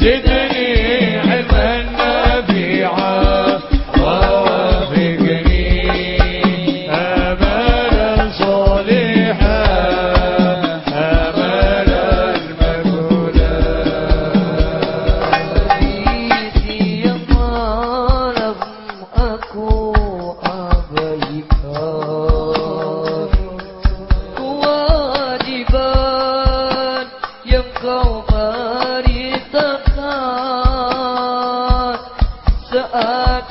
Did uh,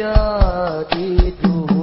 jadi tu.